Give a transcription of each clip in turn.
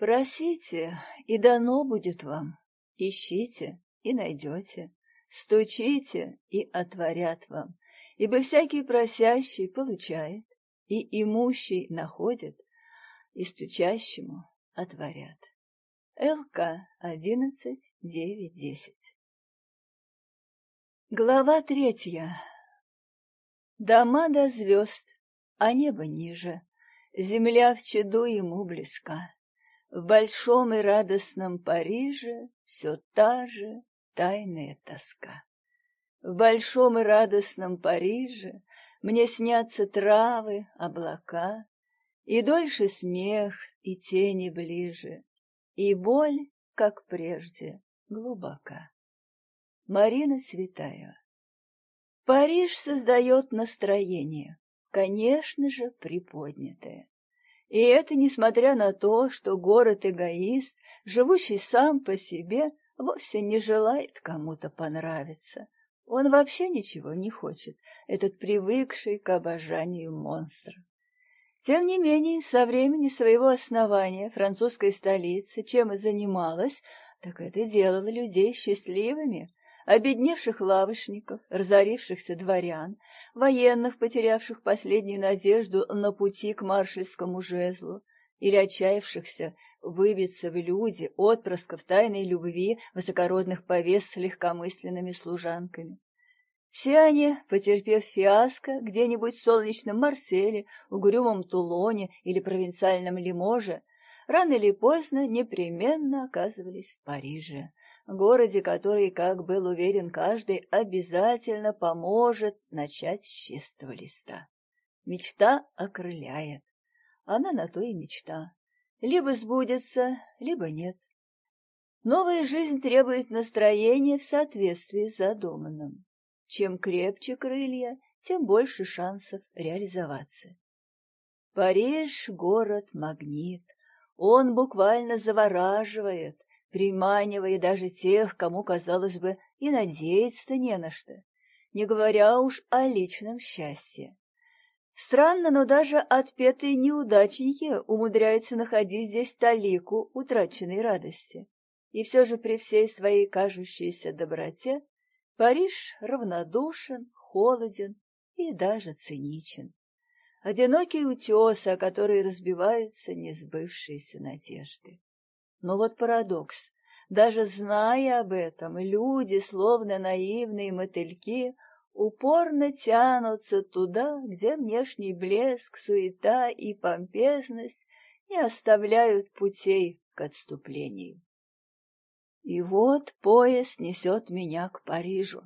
Просите, и дано будет вам. Ищите, и найдете. Стучите, и отворят вам. Ибо всякий просящий получает, и имущий находит, и стучащему отворят. ЛК 11, 9, 10 Глава третья. Дома до звезд, а небо ниже, Земля в чаду ему близка. В большом и радостном Париже Все та же тайная тоска. В большом и радостном Париже Мне снятся травы, облака, И дольше смех, и тени ближе, И боль, как прежде, глубока. Марина Цветаева Париж создает настроение, конечно же, приподнятое. И это несмотря на то, что город-эгоист, живущий сам по себе, вовсе не желает кому-то понравиться. Он вообще ничего не хочет, этот привыкший к обожанию монстр. Тем не менее, со времени своего основания французская столица чем и занималась, так это делало людей счастливыми, обедневших лавочников, разорившихся дворян, военных, потерявших последнюю надежду на пути к маршальскому жезлу, или отчаявшихся выбиться в люди отпрысков тайной любви высокородных повес с легкомысленными служанками. Все они, потерпев фиаско где-нибудь в солнечном Марселе, угрюмом Тулоне или провинциальном Лиможе, рано или поздно непременно оказывались в Париже, городе, который, как был уверен каждый, обязательно поможет начать с чистого листа. Мечта окрыляет. Она на то и мечта. Либо сбудется, либо нет. Новая жизнь требует настроения в соответствии с задуманным. Чем крепче крылья, тем больше шансов реализоваться. Париж — город-магнит. Он буквально завораживает, приманивая даже тех, кому, казалось бы, и надеяться-то не на что, не говоря уж о личном счастье. Странно, но даже отпетые неудачники умудряются находить здесь талику утраченной радости. И все же при всей своей кажущейся доброте Париж равнодушен, холоден и даже циничен. Одинокий утес, о который разбиваются несбывшиеся надежды. Но вот парадокс. Даже зная об этом, люди, словно наивные мотыльки, упорно тянутся туда, где внешний блеск, суета и помпезность не оставляют путей к отступлению. И вот поезд несет меня к Парижу,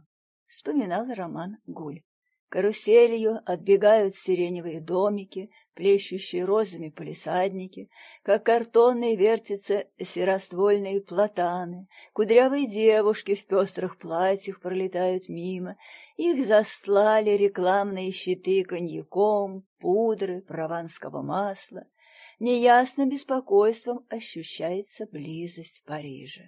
вспоминал Роман Гуль. Каруселью отбегают сиреневые домики, плещущие розами полисадники, как картонные вертятся сероствольные платаны, кудрявые девушки в пестрых платьях пролетают мимо, их застлали рекламные щиты коньяком, пудры, прованского масла. Неясным беспокойством ощущается близость Парижа.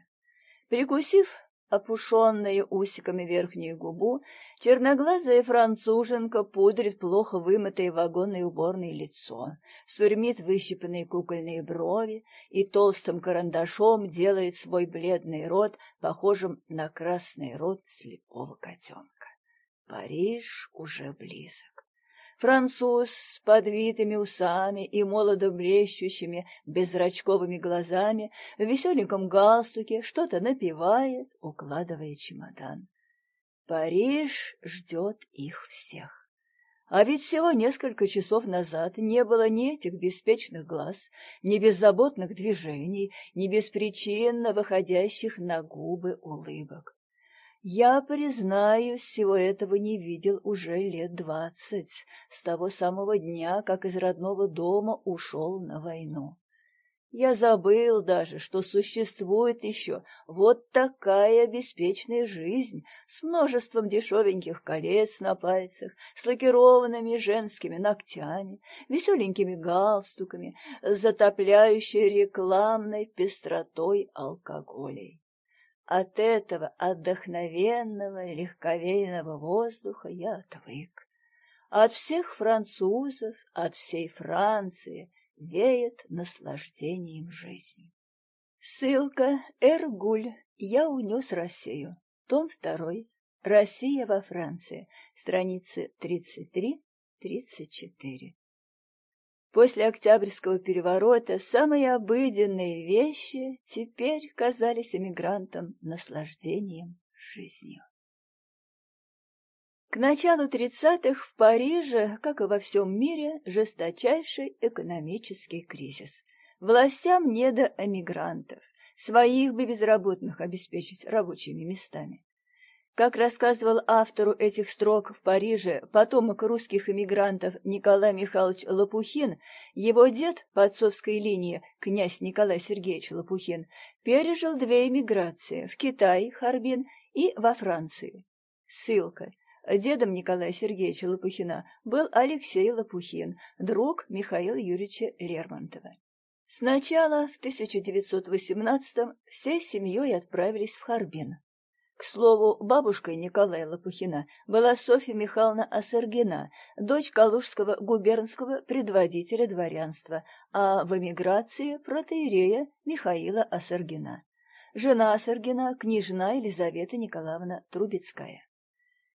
Прикусив опушенные усиками верхнюю губу, черноглазая француженка пудрит плохо вымытое вагонной уборной лицо, сурмит выщипанные кукольные брови и толстым карандашом делает свой бледный рот похожим на красный рот слепого котенка. Париж уже близок. Француз с подвитыми усами и молодо блещущими беззрачковыми глазами в веселеньком галстуке что-то напевает, укладывая чемодан. Париж ждет их всех. А ведь всего несколько часов назад не было ни этих беспечных глаз, ни беззаботных движений, ни беспричинно выходящих на губы улыбок. Я, признаюсь, всего этого не видел уже лет двадцать, с того самого дня, как из родного дома ушел на войну. Я забыл даже, что существует еще вот такая беспечная жизнь с множеством дешевеньких колец на пальцах, с лакированными женскими ногтями, веселенькими галстуками, затопляющей рекламной пестротой алкоголей. От этого отдохновенного, легковейного воздуха я отвык. От всех французов, от всей Франции веет наслаждением жизнью. Ссылка Эргуль «Я унес Россию». Том 2. Россия во Франции. Страницы 33-34. После Октябрьского переворота самые обыденные вещи теперь казались эмигрантам наслаждением жизнью. К началу 30-х в Париже, как и во всем мире, жесточайший экономический кризис. Властям не до эмигрантов, своих бы безработных обеспечить рабочими местами. Как рассказывал автору этих строк в Париже потомок русских эмигрантов Николай Михайлович Лопухин, его дед по отцовской линии, князь Николай Сергеевич Лопухин, пережил две эмиграции – в Китай, Харбин, и во Францию. Ссылка. Дедом Николая Сергеевича Лопухина был Алексей Лопухин, друг Михаила Юрьевича Лермонтова. Сначала в 1918-м всей семьей отправились в Харбин. К слову, бабушкой Николая Лопухина была Софья Михайловна Осергина, дочь калужского губернского предводителя дворянства, а в эмиграции протеерея Михаила Осергина. Жена Осергина – княжна Елизавета Николаевна Трубецкая.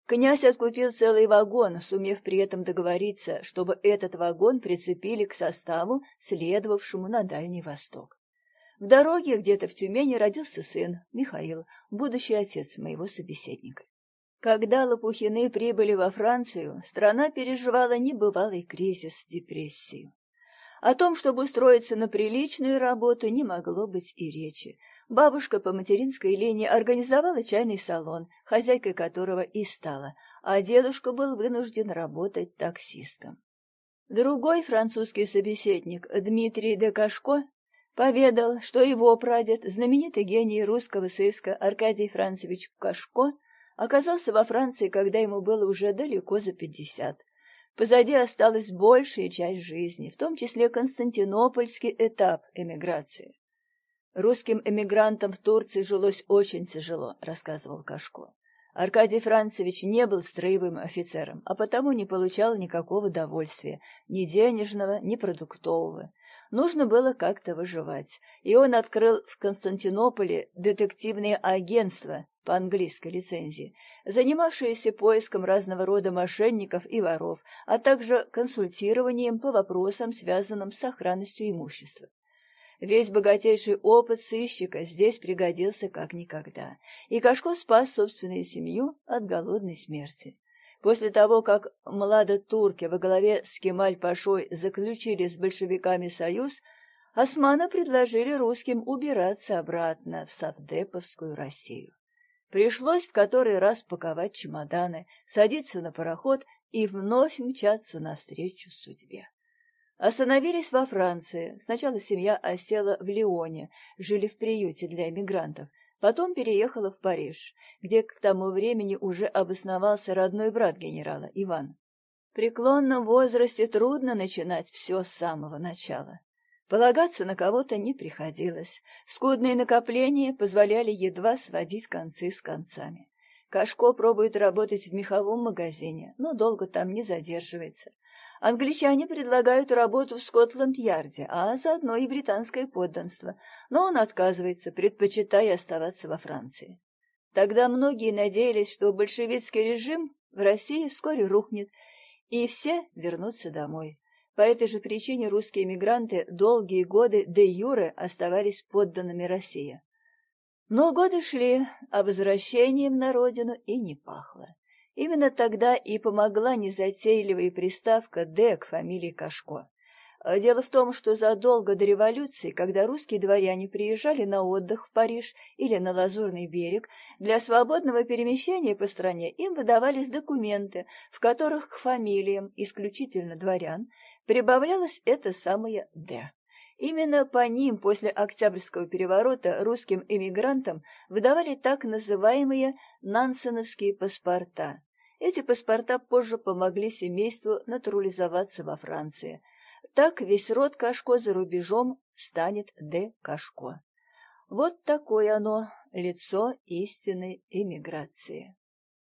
Князь откупил целый вагон, сумев при этом договориться, чтобы этот вагон прицепили к составу, следовавшему на Дальний Восток. В дороге где-то в Тюмени родился сын, Михаил, будущий отец моего собеседника. Когда Лопухины прибыли во Францию, страна переживала небывалый кризис, депрессию. О том, чтобы устроиться на приличную работу, не могло быть и речи. Бабушка по материнской линии организовала чайный салон, хозяйкой которого и стала, а дедушка был вынужден работать таксистом. Другой французский собеседник, Дмитрий де Кашко, поведал, что его прадед, знаменитый гений русского сыска Аркадий Францевич Кашко, оказался во Франции, когда ему было уже далеко за пятьдесят. Позади осталась большая часть жизни, в том числе константинопольский этап эмиграции. Русским эмигрантам в Турции жилось очень тяжело, рассказывал Кашко. Аркадий Францевич не был строевым офицером, а потому не получал никакого удовольствия, ни денежного, ни продуктового. Нужно было как-то выживать, и он открыл в Константинополе детективное агентство по английской лицензии, занимавшееся поиском разного рода мошенников и воров, а также консультированием по вопросам, связанным с сохранностью имущества. Весь богатейший опыт сыщика здесь пригодился как никогда, и Кашко спас собственную семью от голодной смерти. После того, как младотурки во главе с Кемаль-Пашой заключили с большевиками союз, османы предложили русским убираться обратно в Савдеповскую Россию. Пришлось в который раз паковать чемоданы, садиться на пароход и вновь мчаться навстречу судьбе. Остановились во Франции. Сначала семья осела в Лионе, жили в приюте для эмигрантов, Потом переехала в Париж, где к тому времени уже обосновался родной брат генерала, Иван. В преклонном возрасте трудно начинать все с самого начала. Полагаться на кого-то не приходилось. Скудные накопления позволяли едва сводить концы с концами. Кашко пробует работать в меховом магазине, но долго там не задерживается. Англичане предлагают работу в Скотланд-Ярде, а заодно и британское подданство, но он отказывается, предпочитая оставаться во Франции. Тогда многие надеялись, что большевистский режим в России вскоре рухнет, и все вернутся домой. По этой же причине русские эмигранты долгие годы де юре оставались подданными России. Но годы шли, а возвращением на родину и не пахло. Именно тогда и помогла незатейливая приставка «Д» к фамилии Кашко. Дело в том, что задолго до революции, когда русские дворяне приезжали на отдых в Париж или на Лазурный берег, для свободного перемещения по стране им выдавались документы, в которых к фамилиям, исключительно дворян, прибавлялось это самое «Д». Именно по ним после Октябрьского переворота русским эмигрантам выдавали так называемые нансеновские паспорта. Эти паспорта позже помогли семейству натурализоваться во Франции. Так весь род Кашко за рубежом станет де Кашко. Вот такое оно, лицо истинной эмиграции.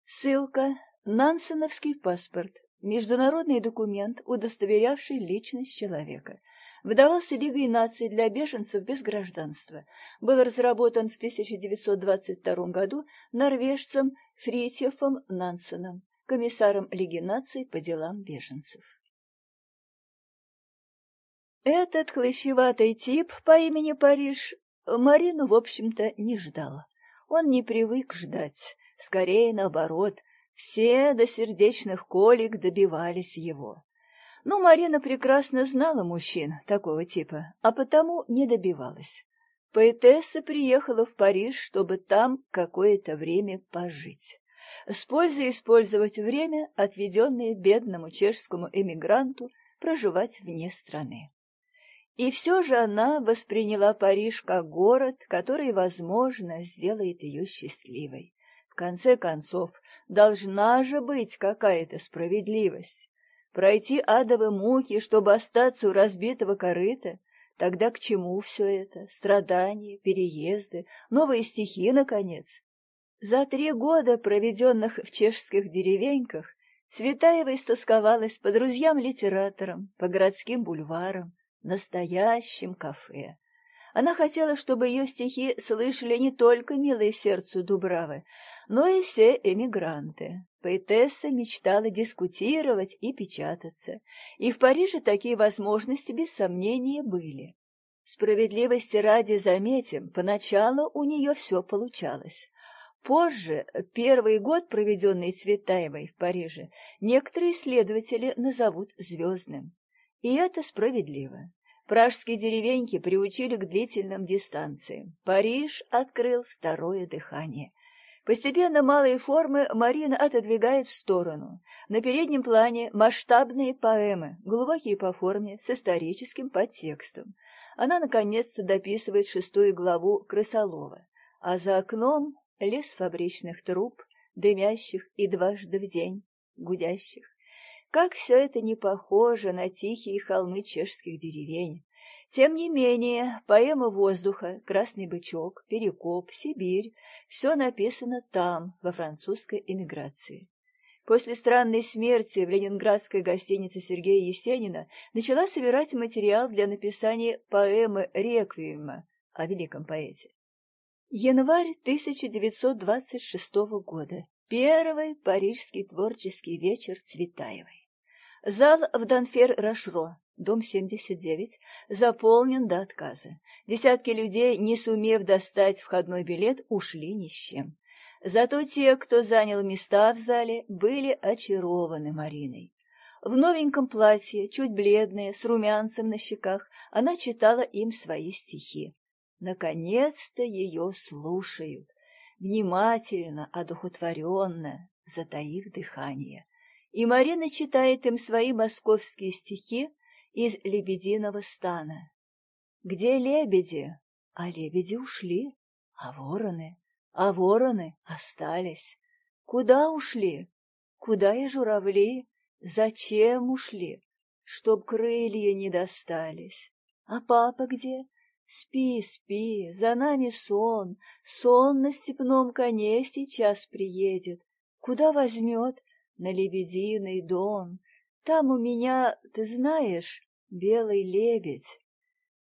Ссылка. Нансеновский паспорт. Международный документ, удостоверявший личность человека. Выдавался Лигой наций для беженцев без гражданства. Был разработан в 1922 году норвежцем Фритьефом Нансеном, комиссаром Лиги наций по делам беженцев. Этот хлыщеватый тип по имени Париж Марину, в общем-то, не ждал. Он не привык ждать, скорее наоборот, все до сердечных колик добивались его. Но Марина прекрасно знала мужчин такого типа, а потому не добивалась. Поэтесса приехала в Париж, чтобы там какое-то время пожить. С пользой использовать время, отведенное бедному чешскому эмигранту, проживать вне страны. И все же она восприняла Париж как город, который, возможно, сделает ее счастливой. В конце концов, должна же быть какая-то справедливость. Пройти адовые муки, чтобы остаться у разбитого корыта, тогда к чему все это? Страдания, переезды, новые стихи, наконец. За три года, проведенных в чешских деревеньках, Цветаева истосковалась по друзьям-литераторам, по городским бульварам, настоящем кафе. Она хотела, чтобы ее стихи слышали не только милые сердцу Дубравы, но и все эмигранты. Поэтесса мечтала дискутировать и печататься, и в Париже такие возможности без сомнения были. Справедливости ради заметим, поначалу у нее все получалось. Позже, первый год, проведенный Цветаевой в Париже, некоторые исследователи назовут звездным. И это справедливо. Пражские деревеньки приучили к длительным дистанциям. Париж открыл второе дыхание. Постепенно малые формы Марина отодвигает в сторону. На переднем плане масштабные поэмы, глубокие по форме, с историческим подтекстом. Она наконец-то дописывает шестую главу Крысолова. А за окном лес фабричных труб, дымящих и дважды в день, гудящих. Как все это не похоже на тихие холмы чешских деревень. Тем не менее, поэма воздуха, «Красный бычок», «Перекоп», «Сибирь» — все написано там, во французской эмиграции. После странной смерти в ленинградской гостинице Сергея Есенина начала собирать материал для написания поэмы «Реквиема» о великом поэте. Январь 1926 года. Первый парижский творческий вечер Цветаевой. Зал в Данфер-Рашро, дом 79, заполнен до отказа. Десятки людей, не сумев достать входной билет, ушли ни с чем. Зато те, кто занял места в зале, были очарованы Мариной. В новеньком платье, чуть бледная, с румянцем на щеках, она читала им свои стихи. Наконец-то ее слушают, внимательно, одухотворенно, затаив дыхание и Марина читает им свои московские стихи из «Лебединого стана». Где лебеди? А лебеди ушли, а вороны? А вороны остались. Куда ушли? Куда и журавли? Зачем ушли? Чтоб крылья не достались. А папа где? Спи, спи, за нами сон, сон на степном коне сейчас приедет. Куда возьмет? На лебединый дон. Там у меня, ты знаешь, белый лебедь.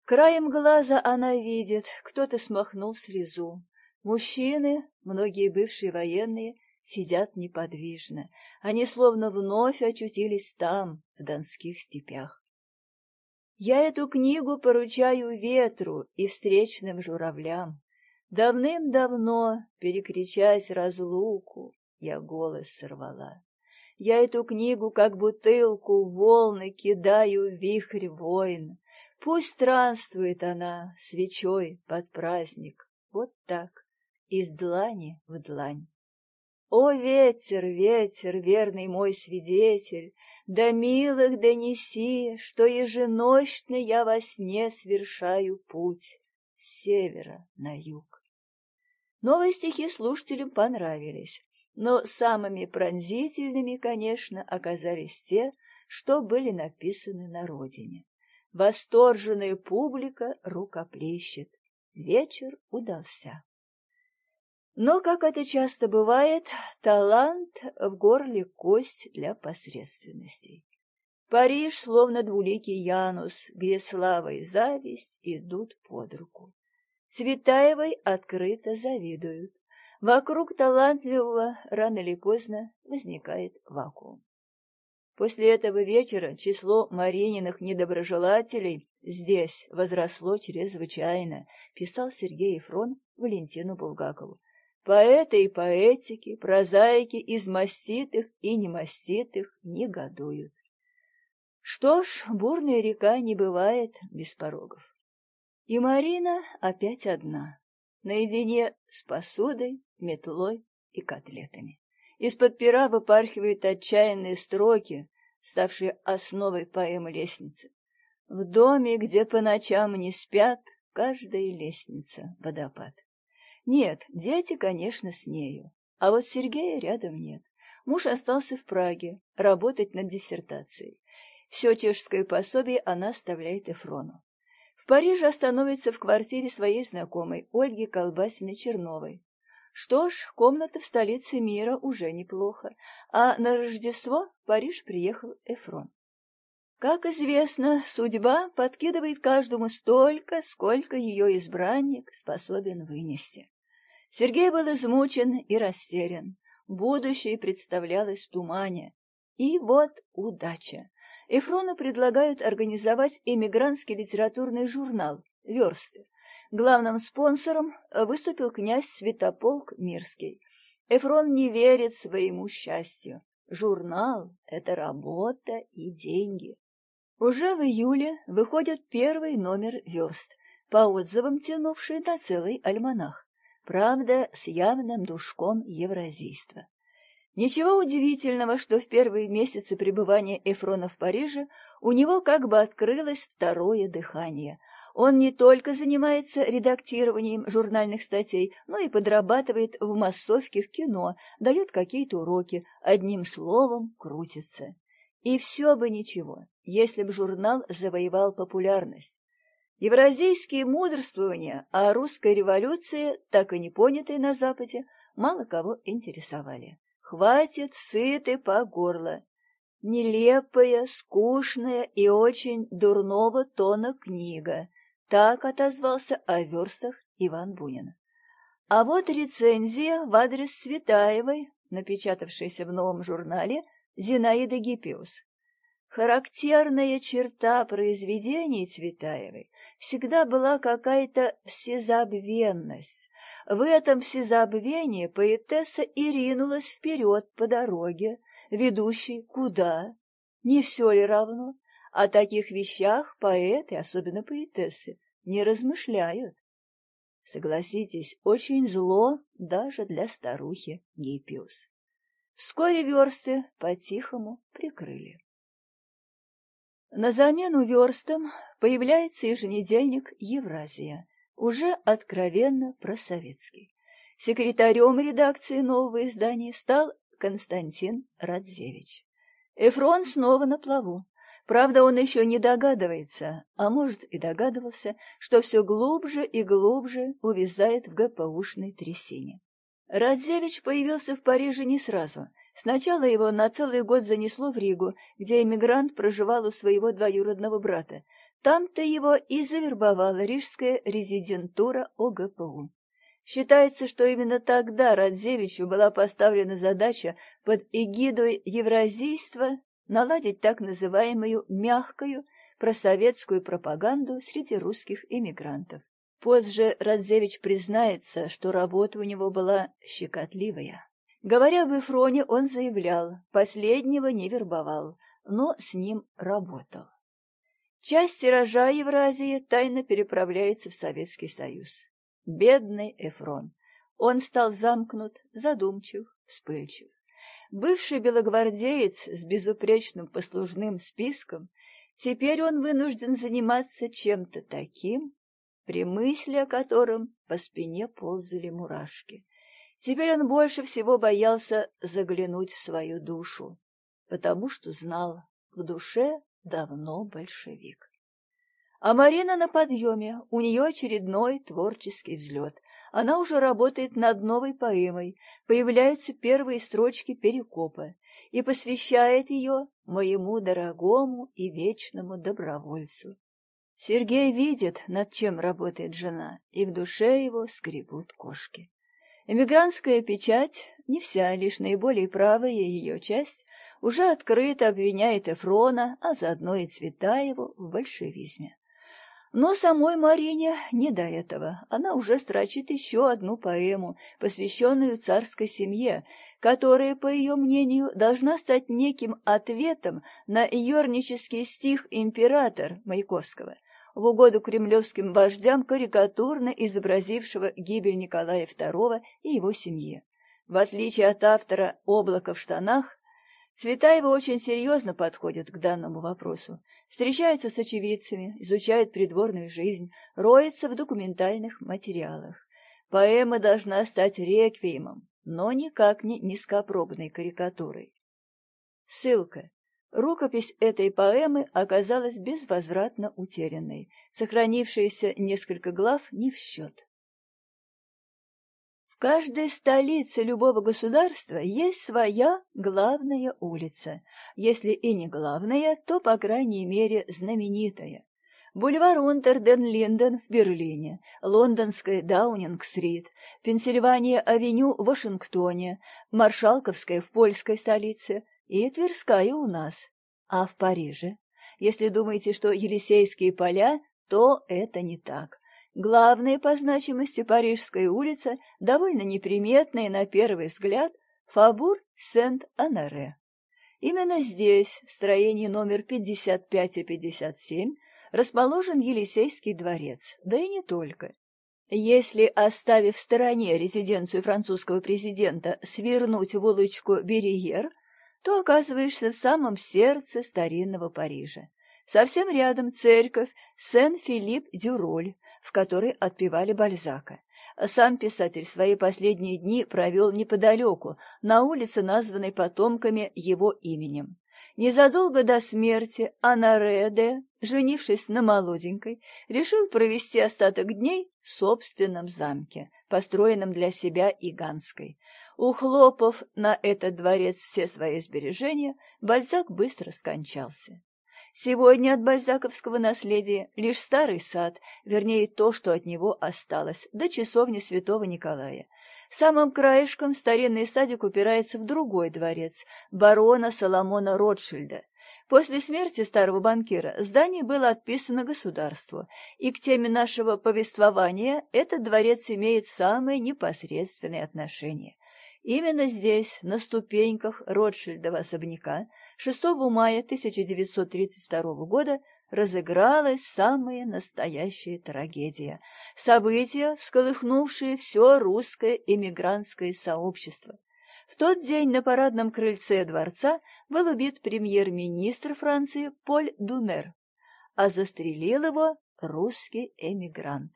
Краем глаза она видит, кто-то смахнул слезу. Мужчины, многие бывшие военные, сидят неподвижно. Они словно вновь очутились там, в донских степях. Я эту книгу поручаю ветру и встречным журавлям. Давным-давно, перекричать разлуку, я голос сорвала. Я эту книгу, как бутылку, волны кидаю в вихрь войн. Пусть странствует она свечой под праздник, вот так, из длани в длань. О, ветер, ветер, верный мой свидетель, До милых донеси, что еженочно я во сне совершаю путь с севера на юг. Новые стихи слушателям понравились но самыми пронзительными, конечно, оказались те, что были написаны на родине. Восторженная публика рукоплещет. Вечер удался. Но, как это часто бывает, талант в горле кость для посредственностей. Париж словно двуликий Янус, где слава и зависть идут под руку. Цветаевой открыто завидуют. Вокруг талантливого рано или поздно возникает вакуум. После этого вечера число Марининых недоброжелателей здесь возросло чрезвычайно, писал Сергей Ефрон Валентину Булгакову. Поэты и поэтики, прозаики из маститых и немаститых негодуют. Что ж, бурная река не бывает без порогов. И Марина опять одна, наедине с посудой, метлой и котлетами. Из-под пера выпархивают отчаянные строки, ставшие основой поэмы «Лестница». В доме, где по ночам не спят, каждая лестница — водопад. Нет, дети, конечно, с нею, а вот Сергея рядом нет. Муж остался в Праге работать над диссертацией. Все чешское пособие она оставляет Эфрону. В Париже остановится в квартире своей знакомой Ольги Колбасиной-Черновой. Что ж, комната в столице мира уже неплохо, а на Рождество в Париж приехал Эфрон. Как известно, судьба подкидывает каждому столько, сколько ее избранник способен вынести. Сергей был измучен и растерян, будущее представлялось в тумане. И вот удача. Эфрону предлагают организовать эмигрантский литературный журнал «Версты», Главным спонсором выступил князь Святополк Мирский. Эфрон не верит своему счастью. Журнал — это работа и деньги. Уже в июле выходит первый номер «Верст», по отзывам тянувший на целый альманах. Правда, с явным душком евразийства. Ничего удивительного, что в первые месяцы пребывания Эфрона в Париже у него как бы открылось второе дыхание — он не только занимается редактированием журнальных статей, но и подрабатывает в массовке в кино, дает какие-то уроки, одним словом крутится. И все бы ничего, если бы журнал завоевал популярность. Евразийские мудрствования о русской революции, так и не понятой на Западе, мало кого интересовали. Хватит сыты по горло. Нелепая, скучная и очень дурного тона книга, так отозвался о верстах Иван Бунин. А вот рецензия в адрес Светаевой, напечатавшаяся в новом журнале Зинаида Гиппиус. Характерная черта произведений Цветаевой всегда была какая-то всезабвенность. В этом всезабвении поэтесса и ринулась вперед по дороге, ведущей куда? Не все ли равно? О таких вещах поэты, особенно поэтессы, не размышляют. Согласитесь, очень зло даже для старухи Гиппиус. Вскоре версты по-тихому прикрыли. На замену верстам появляется еженедельник «Евразия», уже откровенно просоветский. Секретарем редакции нового издания стал Константин Радзевич. Эфрон снова на плаву. Правда, он еще не догадывается, а может и догадывался, что все глубже и глубже увязает в ГПУшной трясине. Радзевич появился в Париже не сразу. Сначала его на целый год занесло в Ригу, где эмигрант проживал у своего двоюродного брата. Там-то его и завербовала рижская резидентура ОГПУ. Считается, что именно тогда Радзевичу была поставлена задача под эгидой евразийства наладить так называемую «мягкую» просоветскую пропаганду среди русских эмигрантов. Позже Радзевич признается, что работа у него была щекотливая. Говоря в Эфроне, он заявлял, последнего не вербовал, но с ним работал. Часть тиража Евразии тайно переправляется в Советский Союз. Бедный Эфрон. Он стал замкнут, задумчив, вспыльчив. Бывший белогвардеец с безупречным послужным списком, теперь он вынужден заниматься чем-то таким, при мысли о котором по спине ползали мурашки. Теперь он больше всего боялся заглянуть в свою душу, потому что знал, в душе давно большевик. А Марина на подъеме, у нее очередной творческий взлет. Она уже работает над новой поэмой, появляются первые строчки перекопа. и посвящает ее моему дорогому и вечному добровольцу. Сергей видит, над чем работает жена, и в душе его скребут кошки. Эмигрантская печать, не вся, лишь наиболее правая ее часть, уже открыто обвиняет Эфрона, а заодно и Цветаеву в большевизме. Но самой Марине не до этого. Она уже строчит еще одну поэму, посвященную царской семье, которая, по ее мнению, должна стать неким ответом на ернический стих «Император» Маяковского, в угоду кремлевским вождям, карикатурно изобразившего гибель Николая II и его семьи. В отличие от автора «Облако в штанах», Цветаева очень серьезно подходит к данному вопросу, встречается с очевидцами, изучает придворную жизнь, роется в документальных материалах. Поэма должна стать реквиемом, но никак не низкопробной карикатурой. Ссылка. Рукопись этой поэмы оказалась безвозвратно утерянной, сохранившиеся несколько глав не в счет. В каждой столице любого государства есть своя главная улица. Если и не главная, то, по крайней мере, знаменитая. Бульвар Унтерден-Линден в Берлине, лондонская Даунинг-стрит, Пенсильвания-авеню в Вашингтоне, Маршалковская в польской столице и Тверская у нас. А в Париже? Если думаете, что Елисейские поля, то это не так. Главная по значимости Парижская улица, довольно неприметная на первый взгляд, Фабур Сент-Анаре. Именно здесь, в строении номер 55 и 57, расположен Елисейский дворец, да и не только. Если, оставив в стороне резиденцию французского президента, свернуть в улочку Бериер, то оказываешься в самом сердце старинного Парижа. Совсем рядом церковь Сен-Филипп-Дюроль, в которой отпевали Бальзака. Сам писатель свои последние дни провел неподалеку, на улице, названной потомками его именем. Незадолго до смерти Анареде, женившись на молоденькой, решил провести остаток дней в собственном замке, построенном для себя и Ганской. Ухлопав на этот дворец все свои сбережения, Бальзак быстро скончался. Сегодня от бальзаковского наследия лишь старый сад, вернее то, что от него осталось, до часовни святого Николая. Самым краешком старинный садик упирается в другой дворец, барона Соломона Ротшильда. После смерти старого банкира здание было отписано государству, и к теме нашего повествования этот дворец имеет самое непосредственное отношение. Именно здесь, на ступеньках Ротшильдова особняка, 6 мая 1932 года разыгралась самая настоящая трагедия. События, всколыхнувшие все русское эмигрантское сообщество. В тот день на парадном крыльце дворца был убит премьер-министр Франции Поль Думер, а застрелил его русский эмигрант.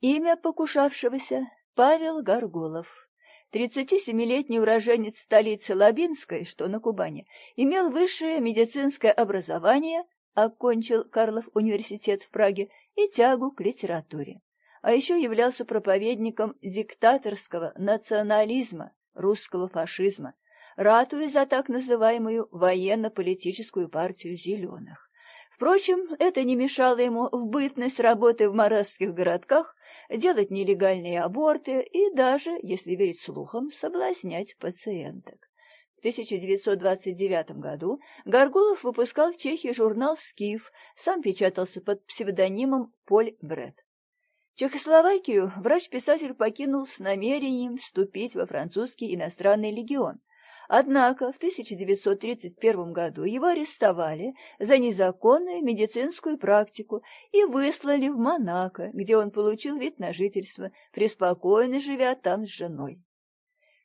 Имя покушавшегося Павел Горголов. 37-летний уроженец столицы Лабинской, что на Кубани, имел высшее медицинское образование, окончил Карлов университет в Праге и тягу к литературе. А еще являлся проповедником диктаторского национализма, русского фашизма, ратуя за так называемую военно-политическую партию «зеленых». Впрочем, это не мешало ему в бытность работы в моравских городках делать нелегальные аборты и даже, если верить слухам, соблазнять пациенток. В 1929 году Горгулов выпускал в Чехии журнал «Скиф», сам печатался под псевдонимом Поль Бред. Чехословакию врач-писатель покинул с намерением вступить во французский иностранный легион – Однако в 1931 году его арестовали за незаконную медицинскую практику и выслали в Монако, где он получил вид на жительство, преспокойно живя там с женой.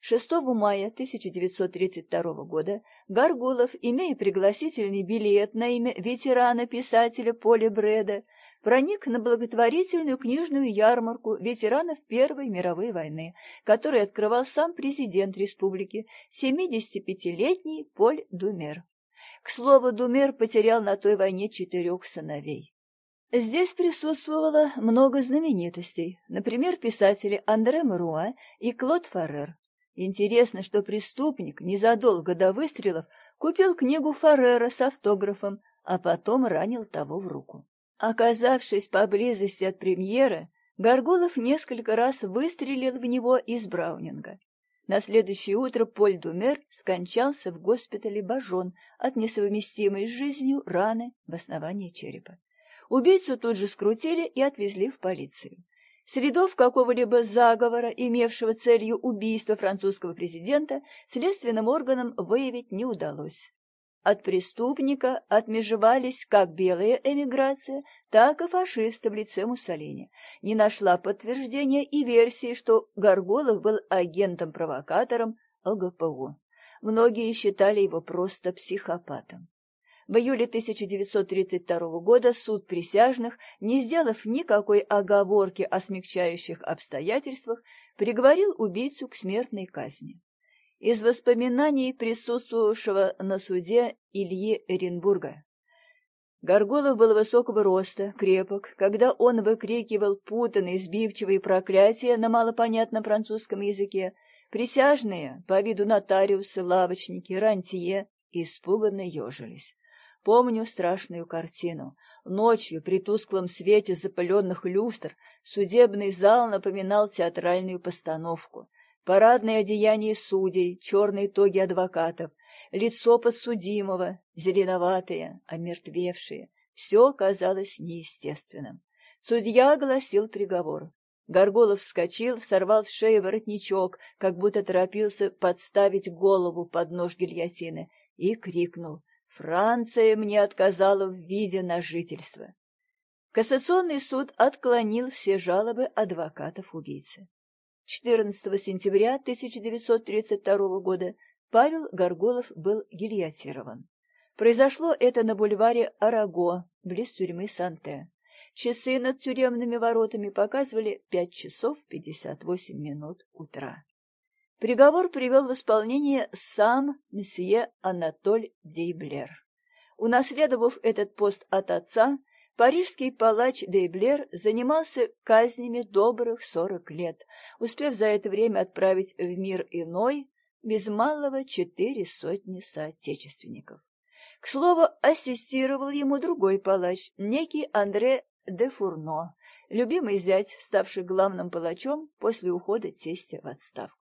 6 мая 1932 года Гаргулов, имея пригласительный билет на имя ветерана-писателя Поля Бреда, проник на благотворительную книжную ярмарку ветеранов Первой мировой войны, которую открывал сам президент республики, 75-летний Поль Думер. К слову, Думер потерял на той войне четырех сыновей. Здесь присутствовало много знаменитостей, например, писатели Андре Маруа и Клод Фаррер. Интересно, что преступник незадолго до выстрелов купил книгу Фаррера с автографом, а потом ранил того в руку. Оказавшись поблизости от премьеры, Горгулов несколько раз выстрелил в него из Браунинга. На следующее утро Поль Думер скончался в госпитале Бажон от несовместимой с жизнью раны в основании черепа. Убийцу тут же скрутили и отвезли в полицию. Следов какого-либо заговора, имевшего целью убийства французского президента, следственным органам выявить не удалось. От преступника отмежевались как белая эмиграция, так и фашисты в лице Муссолини. Не нашла подтверждения и версии, что Горголов был агентом-провокатором ОГПУ. Многие считали его просто психопатом. В июле 1932 года суд присяжных, не сделав никакой оговорки о смягчающих обстоятельствах, приговорил убийцу к смертной казни. Из воспоминаний присутствовавшего на суде Ильи Эренбурга. Горголов был высокого роста, крепок. Когда он выкрикивал путанные, сбивчивые проклятия на малопонятном французском языке, присяжные, по виду нотариусы, лавочники, рантье, испуганно ежились. Помню страшную картину. Ночью при тусклом свете запыленных люстр судебный зал напоминал театральную постановку. Парадное одеяние судей, черные тоги адвокатов, лицо подсудимого, зеленоватое, омертвевшее. Все казалось неестественным. Судья огласил приговор. Горголов вскочил, сорвал с шеи воротничок, как будто торопился подставить голову под нож гильотины, и крикнул Франция мне отказала в виде на жительство. Кассационный суд отклонил все жалобы адвокатов убийцы. 14 сентября 1932 года Павел Горголов был гильотирован. Произошло это на бульваре Араго, близ тюрьмы Санте. Часы над тюремными воротами показывали 5 часов 58 минут утра. Приговор привел в исполнение сам месье Анатоль Дейблер. Унаследовав этот пост от отца, парижский палач Дейблер занимался казнями добрых сорок лет, успев за это время отправить в мир иной без малого четыре сотни соотечественников. К слову, ассистировал ему другой палач, некий Андре де Фурно, любимый зять, ставший главным палачом после ухода тестя в отставку.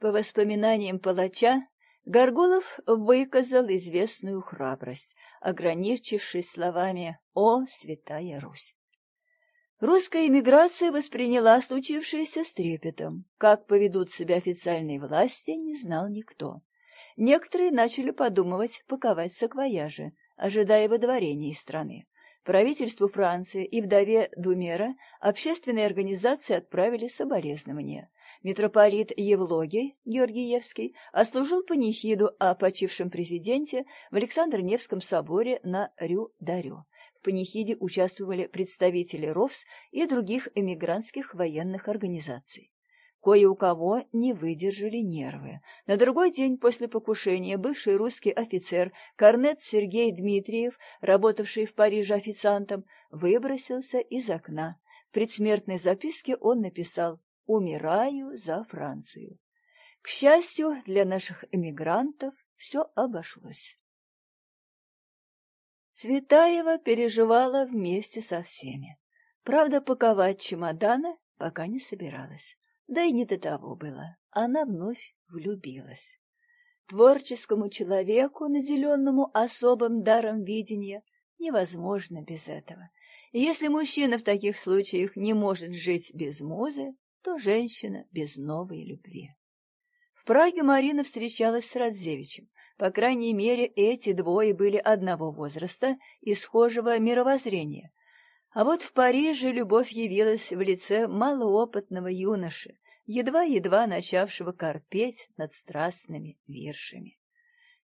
По воспоминаниям палача, Горголов выказал известную храбрость, ограничившись словами «О, святая Русь!». Русская эмиграция восприняла случившееся с трепетом. Как поведут себя официальные власти, не знал никто. Некоторые начали подумывать паковать саквояжи, ожидая выдворения из страны. Правительству Франции и вдове Думера общественные организации отправили соболезнования митрополит Евлогий Георгиевский отслужил панихиду о почившем президенте в Александр-Невском соборе на Рю-Дарю. В панихиде участвовали представители РОВС и других эмигрантских военных организаций. Кое у кого не выдержали нервы. На другой день после покушения бывший русский офицер, корнет Сергей Дмитриев, работавший в Париже официантом, выбросился из окна. В предсмертной записке он написал умираю за Францию. К счастью для наших эмигрантов, все обошлось. Цветаева переживала вместе со всеми. Правда, паковать чемоданы пока не собиралась. Да и не до того было. Она вновь влюбилась. Творческому человеку, наделенному особым даром видения, невозможно без этого. Если мужчина в таких случаях не может жить без музы, то женщина без новой любви. В Праге Марина встречалась с Радзевичем. По крайней мере, эти двое были одного возраста и схожего мировоззрения. А вот в Париже любовь явилась в лице малоопытного юноши, едва-едва начавшего корпеть над страстными виршами.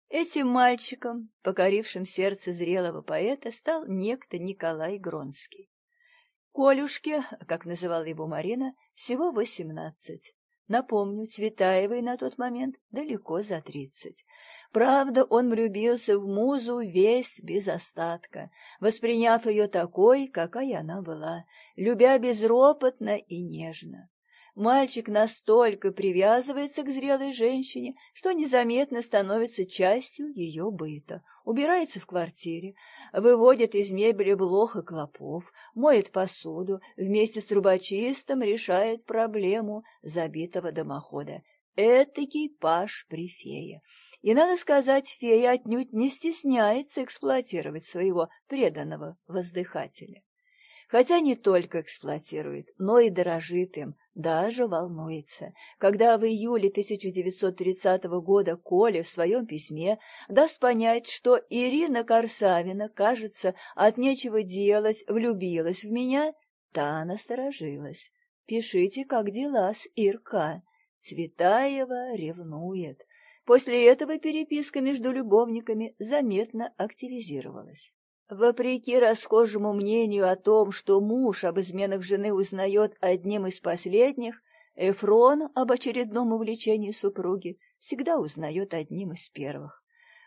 Этим мальчиком, покорившим сердце зрелого поэта, стал некто Николай Гронский. Колюшке, как называла его Марина, всего восемнадцать. Напомню, Цветаевой на тот момент далеко за тридцать. Правда, он влюбился в музу весь без остатка, восприняв ее такой, какая она была, любя безропотно и нежно. Мальчик настолько привязывается к зрелой женщине, что незаметно становится частью ее быта. Убирается в квартире, выводит из мебели блох и клопов, моет посуду, вместе с трубочистом решает проблему забитого домохода. Этакий паш при фее. И, надо сказать, фея отнюдь не стесняется эксплуатировать своего преданного воздыхателя. Хотя не только эксплуатирует, но и дорожит им, даже волнуется. Когда в июле 1930 года Коля в своем письме даст понять, что Ирина Корсавина, кажется, от нечего делать, влюбилась в меня, та насторожилась. Пишите, как дела с Ирка. Цветаева ревнует. После этого переписка между любовниками заметно активизировалась. Вопреки расхожему мнению о том, что муж об изменах жены узнает одним из последних, Эфрон об очередном увлечении супруги всегда узнает одним из первых.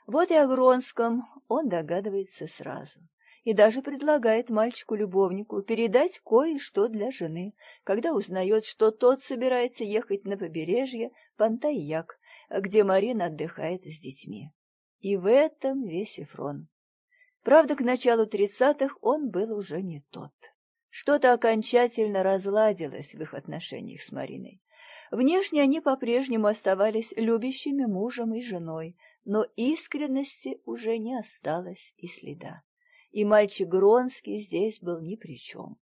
Вот и о Гронском он догадывается сразу и даже предлагает мальчику-любовнику передать кое-что для жены, когда узнает, что тот собирается ехать на побережье Пантайяк, где Марина отдыхает с детьми. И в этом весь Эфрон. Правда, к началу тридцатых он был уже не тот. Что-то окончательно разладилось в их отношениях с Мариной. Внешне они по-прежнему оставались любящими мужем и женой, но искренности уже не осталось и следа. И мальчик Гронский здесь был ни при чем.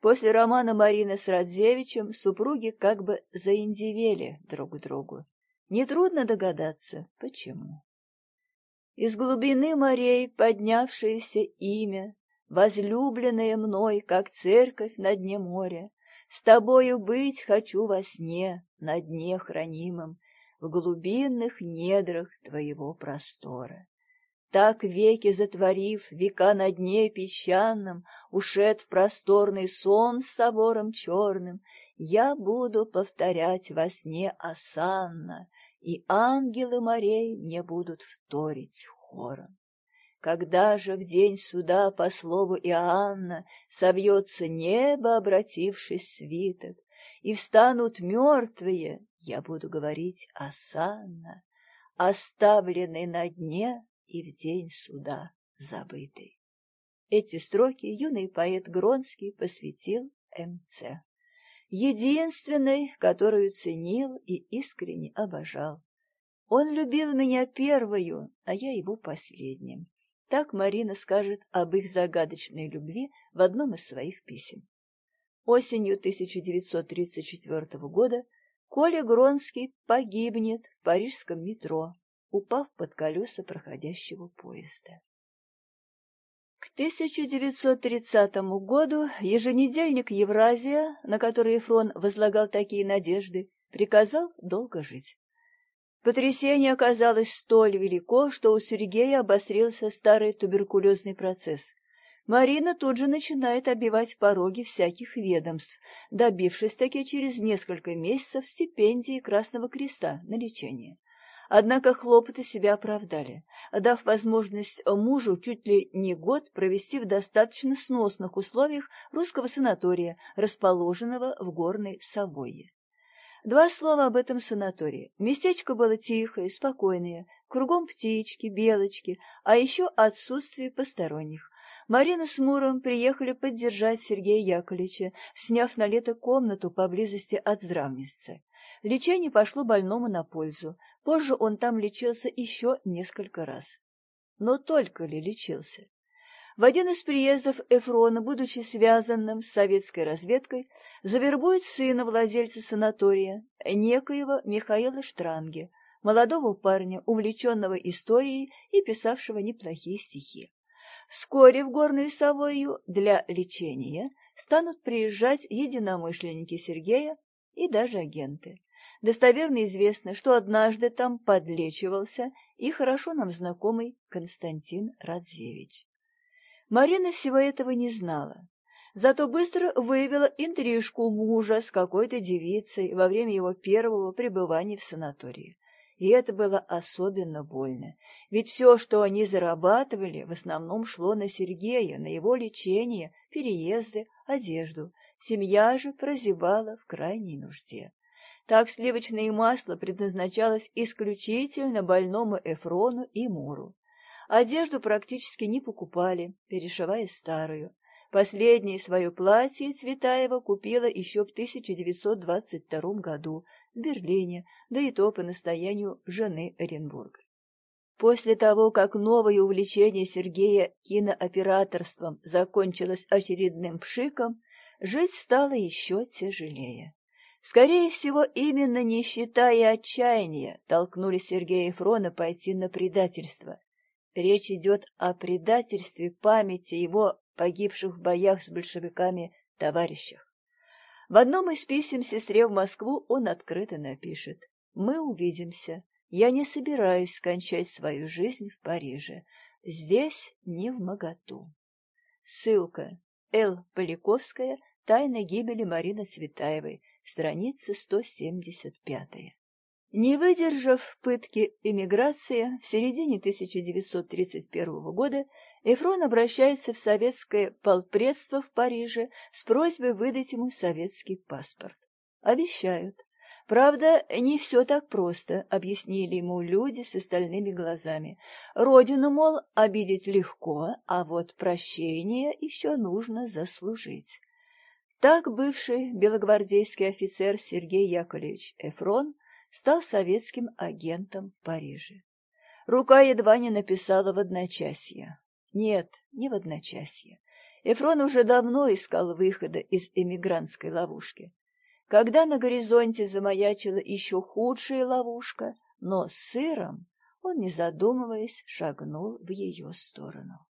После романа Марины с Радзевичем супруги как бы заиндивели друг другу. Нетрудно догадаться, почему. Из глубины морей поднявшееся имя, Возлюбленное мной, как церковь на дне моря, С тобою быть хочу во сне, на дне хранимом, В глубинных недрах твоего простора. Так веки затворив, века на дне песчаном, Ушед в просторный сон с собором черным, Я буду повторять во сне осанно, и ангелы морей мне будут вторить хором. Когда же в день суда, по слову Иоанна, совьется небо, обратившись свиток, и встанут мертвые, я буду говорить осанно, оставленный на дне и в день суда забытый. Эти строки юный поэт Гронский посвятил МЦ единственной, которую ценил и искренне обожал. Он любил меня первую, а я его последним. Так Марина скажет об их загадочной любви в одном из своих писем. Осенью 1934 года Коля Гронский погибнет в парижском метро, упав под колеса проходящего поезда. К 1930 году еженедельник «Евразия», на который Фрон возлагал такие надежды, приказал долго жить. Потрясение оказалось столь велико, что у Сергея обострился старый туберкулезный процесс. Марина тут же начинает обивать пороги всяких ведомств, добившись таки через несколько месяцев стипендии Красного Креста на лечение. Однако хлопоты себя оправдали, дав возможность мужу чуть ли не год провести в достаточно сносных условиях русского санатория, расположенного в горной Савойе. Два слова об этом санатории. Местечко было тихое, спокойное, кругом птички, белочки, а еще отсутствие посторонних. Марина с Муром приехали поддержать Сергея Яковлевича, сняв на лето комнату поблизости от здравницы. Лечение пошло больному на пользу. Позже он там лечился еще несколько раз. Но только ли лечился? В один из приездов Эфрона, будучи связанным с советской разведкой, завербует сына владельца санатория, некоего Михаила Штранге, молодого парня, увлеченного историей и писавшего неплохие стихи. Вскоре в Горную Савою для лечения станут приезжать единомышленники Сергея и даже агенты. Достоверно известно, что однажды там подлечивался и хорошо нам знакомый Константин Радзевич. Марина всего этого не знала, зато быстро выявила интрижку мужа с какой-то девицей во время его первого пребывания в санатории. И это было особенно больно, ведь все, что они зарабатывали, в основном шло на Сергея, на его лечение, переезды, одежду. семья же прозябала в крайней нужде. Так сливочное масло предназначалось исключительно больному Эфрону и Муру. Одежду практически не покупали, перешивая старую. Последнее свое платье Цветаева купила еще в 1922 году в Берлине, да и то по настоянию жены Оренбурга. После того, как новое увлечение Сергея кинооператорством закончилось очередным пшиком, жить стало еще тяжелее. Скорее всего, именно нищета и отчаяние толкнули Сергея Ефрона пойти на предательство. Речь идет о предательстве памяти его погибших в боях с большевиками товарищах. В одном из писем сестре в Москву он открыто напишет «Мы увидимся. Я не собираюсь скончать свою жизнь в Париже. Здесь не в моготу». Ссылка. Л. Поляковская. Тайна гибели Марины Цветаевой. Страница 175. Не выдержав пытки эмиграции, в середине 1931 года Эфрон обращается в советское полпредство в Париже с просьбой выдать ему советский паспорт. Обещают. Правда, не все так просто, объяснили ему люди с остальными глазами. Родину, мол, обидеть легко, а вот прощение еще нужно заслужить. Так бывший белогвардейский офицер Сергей Яковлевич Эфрон стал советским агентом в Париже. Рука едва не написала в одночасье. Нет, не в одночасье. Эфрон уже давно искал выхода из эмигрантской ловушки. Когда на горизонте замаячила еще худшая ловушка, но с сыром, он, не задумываясь, шагнул в ее сторону.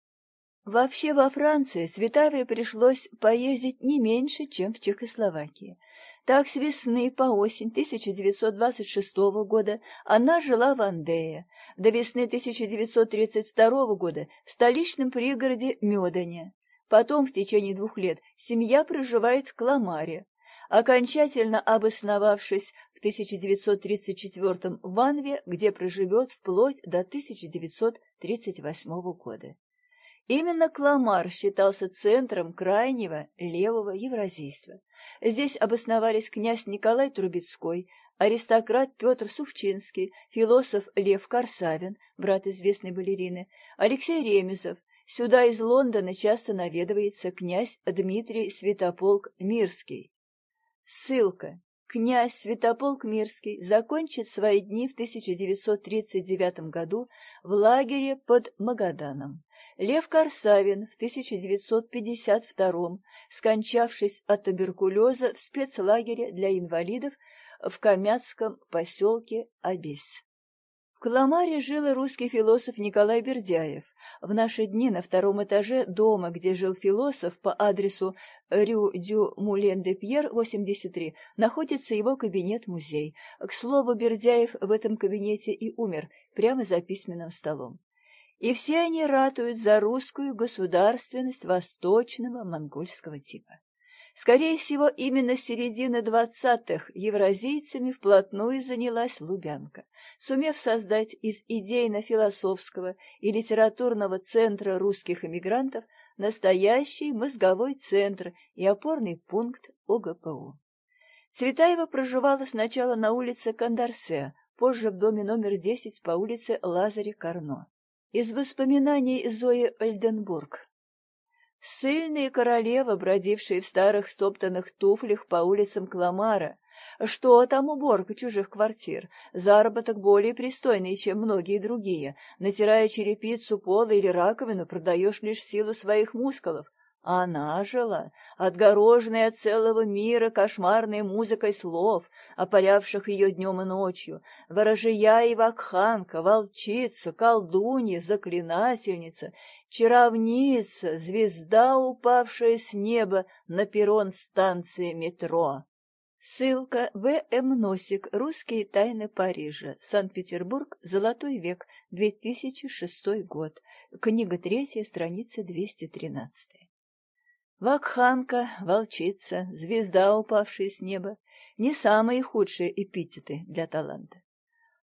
Вообще во Франции Светаве пришлось поездить не меньше, чем в Чехословакии. Так с весны по осень 1926 года она жила в Андее, до весны 1932 года в столичном пригороде Медане. Потом в течение двух лет семья проживает в Кламаре, окончательно обосновавшись в 1934 в Анве, где проживет вплоть до 1938 года. Именно Кламар считался центром крайнего левого евразийства. Здесь обосновались князь Николай Трубецкой, аристократ Петр Сувчинский, философ Лев Корсавин, брат известной балерины, Алексей Ремезов. Сюда из Лондона часто наведывается князь Дмитрий Святополк Мирский. Ссылка. Князь Святополк Мирский закончит свои дни в 1939 году в лагере под Магаданом. Лев Корсавин в 1952 скончавшись от туберкулеза в спецлагере для инвалидов в Камятском поселке Абис. В Каламаре жил русский философ Николай Бердяев. В наши дни на втором этаже дома, где жил философ по адресу Рю Дю Мулен де Пьер, 83, находится его кабинет-музей. К слову, Бердяев в этом кабинете и умер, прямо за письменным столом и все они ратуют за русскую государственность восточного монгольского типа. Скорее всего, именно с середины двадцатых евразийцами вплотную занялась Лубянка, сумев создать из идейно-философского и литературного центра русских эмигрантов настоящий мозговой центр и опорный пункт ОГПУ. Цветаева проживала сначала на улице Кандарсе, позже в доме номер 10 по улице Лазаря Карно. Из воспоминаний Зои Ольденбург. Сыльная королева, бродившая в старых стоптанных туфлях по улицам Кламара. Что там уборка чужих квартир? Заработок более пристойный, чем многие другие. Натирая черепицу, пола или раковину, продаешь лишь силу своих мускулов. Она жила, отгороженная от целого мира кошмарной музыкой слов, опалявших ее днем и ночью, ворожия и вакханка, волчица, колдунья, заклинательница, чаровница, звезда, упавшая с неба на перрон станции метро. Ссылка В. М. Носик. Русские тайны Парижа. Санкт-Петербург. Золотой век. 2006 год. Книга третья, страница 213. Вакханка, волчица, звезда, упавшая с неба — не самые худшие эпитеты для таланта.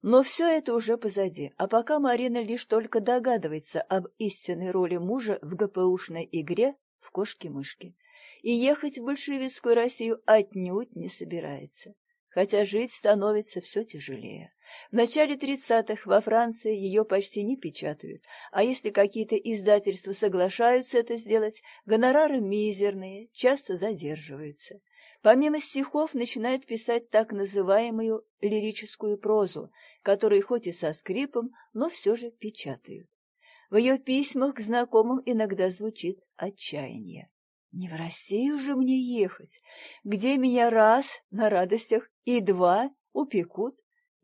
Но все это уже позади, а пока Марина лишь только догадывается об истинной роли мужа в ГПУшной игре в кошки-мышки. и ехать в большевистскую Россию отнюдь не собирается, хотя жить становится все тяжелее. В начале 30-х во Франции ее почти не печатают, а если какие-то издательства соглашаются это сделать, гонорары мизерные, часто задерживаются. Помимо стихов начинают писать так называемую лирическую прозу, которую хоть и со скрипом, но все же печатают. В ее письмах к знакомым иногда звучит отчаяние. Не в Россию же мне ехать, где меня раз на радостях и два упекут.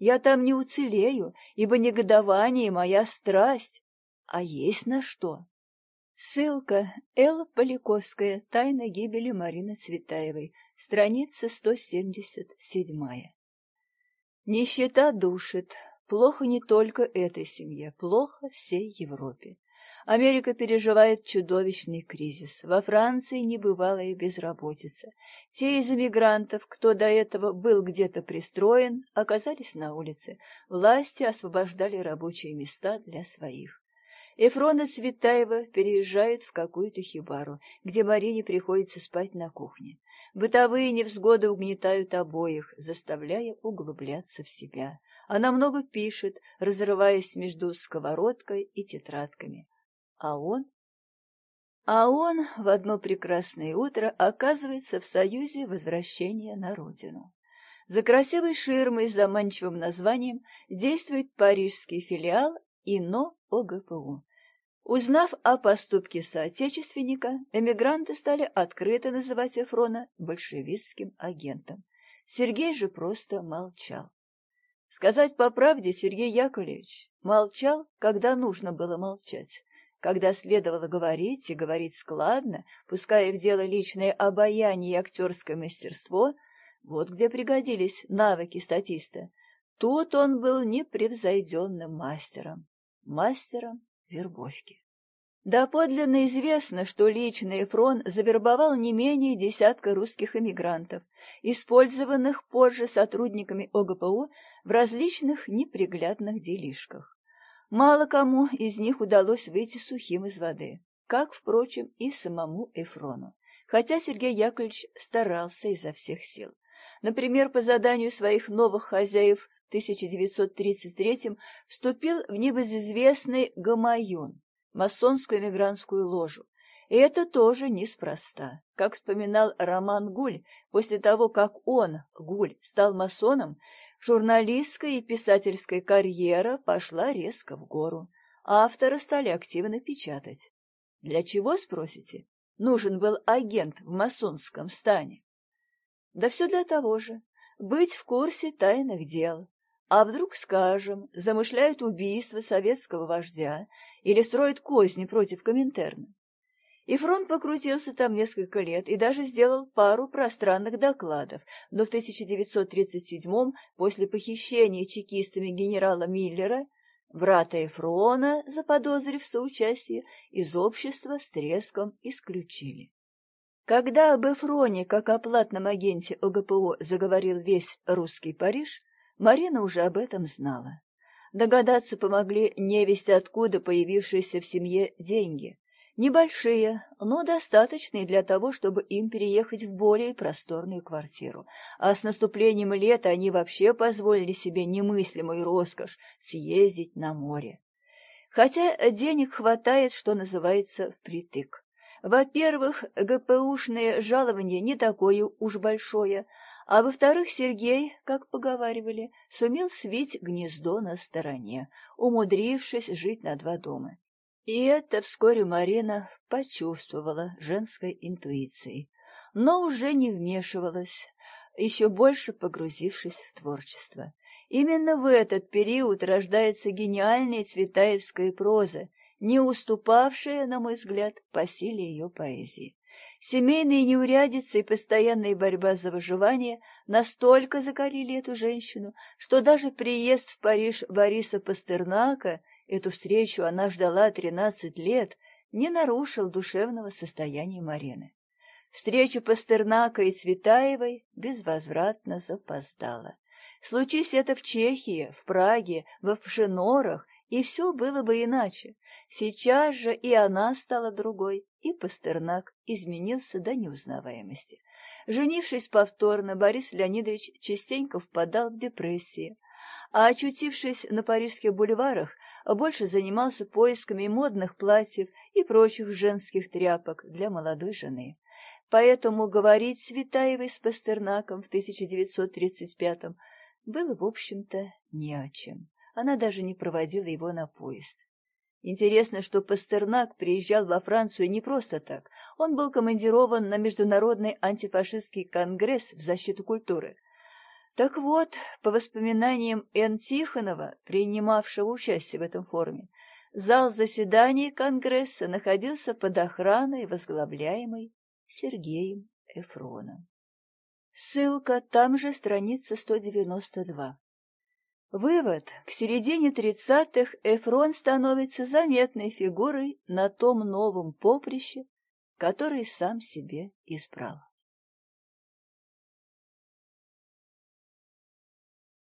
Я там не уцелею, ибо негодование моя страсть, а есть на что. Ссылка Элла Поляковская «Тайна гибели Марины Цветаевой», страница 177. Нищета душит. Плохо не только этой семье, плохо всей Европе. Америка переживает чудовищный кризис. Во Франции небывалая безработица. Те из эмигрантов, кто до этого был где-то пристроен, оказались на улице. Власти освобождали рабочие места для своих. Эфрона Цветаева переезжает в какую-то хибару, где Марине приходится спать на кухне. Бытовые невзгоды угнетают обоих, заставляя углубляться в себя. Она много пишет, разрываясь между сковородкой и тетрадками. А он? А он в одно прекрасное утро оказывается в союзе возвращения на родину. За красивой ширмой с заманчивым названием действует парижский филиал ИНО ОГПУ. Узнав о поступке соотечественника, эмигранты стали открыто называть Эфрона большевистским агентом. Сергей же просто молчал. Сказать по правде, Сергей Яковлевич молчал, когда нужно было молчать, когда следовало говорить и говорить складно, пуская в дело личное обаяние и актерское мастерство, вот где пригодились навыки статиста. Тут он был непревзойденным мастером, мастером вербовки. Доподлинно известно, что лично Эфрон завербовал не менее десятка русских эмигрантов, использованных позже сотрудниками ОГПУ в различных неприглядных делишках. Мало кому из них удалось выйти сухим из воды, как, впрочем, и самому Эфрону, хотя Сергей Яковлевич старался изо всех сил. Например, по заданию своих новых хозяев 1933 вступил в небезызвестный Гамаюн, масонскую эмигрантскую ложу. И это тоже неспроста. Как вспоминал Роман Гуль, после того, как он, Гуль, стал масоном, журналистская и писательская карьера пошла резко в гору. Авторы стали активно печатать. Для чего, спросите, нужен был агент в масонском стане? Да все для того же, быть в курсе тайных дел, а вдруг, скажем, замышляют убийство советского вождя или строят козни против Коминтерна? И фронт покрутился там несколько лет и даже сделал пару пространных докладов, но в 1937-м, после похищения чекистами генерала Миллера, брата Эфрона, заподозрив соучастие, из общества с треском исключили. Когда об Эфроне, как о платном агенте ОГПУ, заговорил весь русский Париж, Марина уже об этом знала. Догадаться помогли невесть откуда появившиеся в семье деньги. Небольшие, но достаточные для того, чтобы им переехать в более просторную квартиру. А с наступлением лета они вообще позволили себе немыслимую роскошь съездить на море. Хотя денег хватает, что называется, впритык. Во-первых, ГПУшное жалование не такое уж большое, а во-вторых, Сергей, как поговаривали, сумел свить гнездо на стороне, умудрившись жить на два дома. И это вскоре Марина почувствовала женской интуицией, но уже не вмешивалась, еще больше погрузившись в творчество. Именно в этот период рождается гениальная цветаевская проза, не уступавшая, на мой взгляд, по силе ее поэзии. Семейные неурядицы и постоянная борьба за выживание настолько закалили эту женщину, что даже приезд в Париж Бориса Пастернака, эту встречу она ждала тринадцать лет, не нарушил душевного состояния Марины. Встреча Пастернака и Цветаевой безвозвратно запоздала. Случись это в Чехии, в Праге, в Пшенорах и все было бы иначе. Сейчас же и она стала другой, и Пастернак изменился до неузнаваемости. Женившись повторно, Борис Леонидович частенько впадал в депрессии, а очутившись на парижских бульварах, больше занимался поисками модных платьев и прочих женских тряпок для молодой жены. Поэтому говорить с Витаевой с Пастернаком в 1935 было, в общем-то, не о чем. Она даже не проводила его на поезд. Интересно, что Пастернак приезжал во Францию не просто так. Он был командирован на Международный антифашистский конгресс в защиту культуры. Так вот, по воспоминаниям Н. Тихонова, принимавшего участие в этом форуме, зал заседаний Конгресса находился под охраной, возглавляемой Сергеем Эфроном. Ссылка там же, страница 192. Вывод. К середине тридцатых Эфрон становится заметной фигурой на том новом поприще, который сам себе избрал.